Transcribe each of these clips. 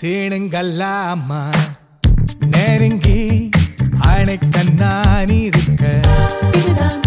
சீனுங்கல்லாமா நெருங்கி அணைக்கண்ணான் இருக்க. இதுதான்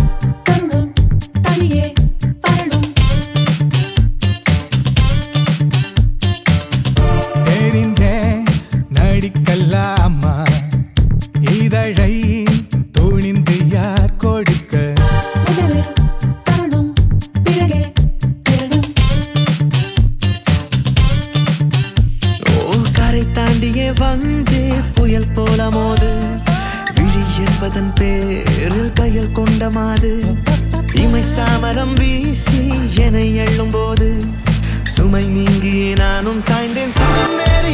என்பதன் பேரில் கையில் கொண்ட மாது இமை சாமரம் வீசி என எழும்போது சுமை நீங்கியே நானும் சாய்ந்தேன். சுகம் வேறு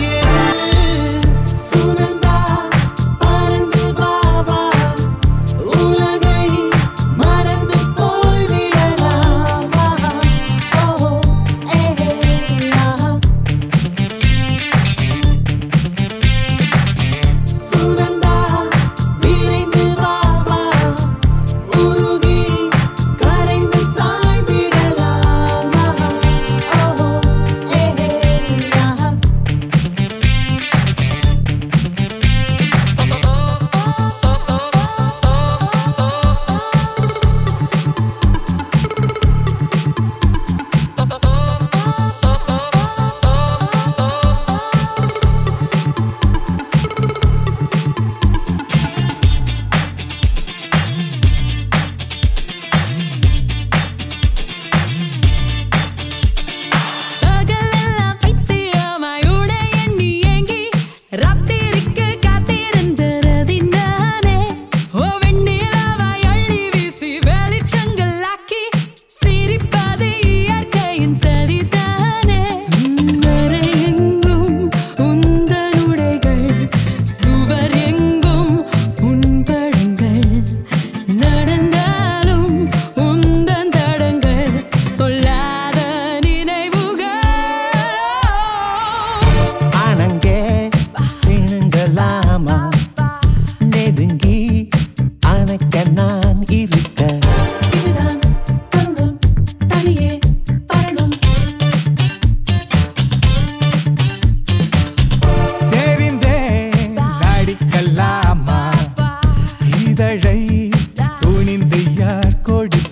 கோழி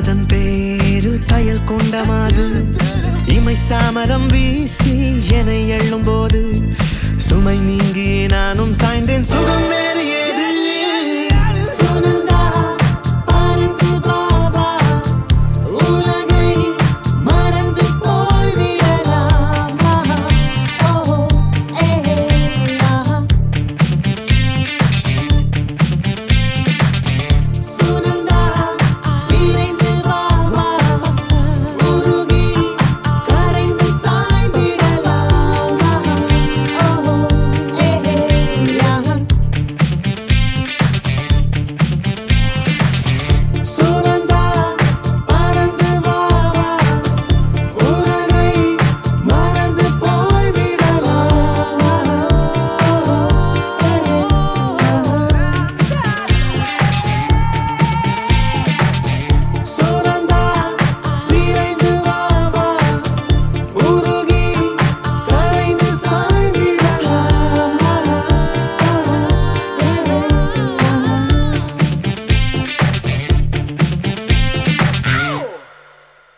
என்பதன் பேரில் பயல் கொண்டமாது இமை சாமரம் வீசி என எழும்போது சுமை நீங்கி நானும் சாய்ந்தேன். சுகம் வேறு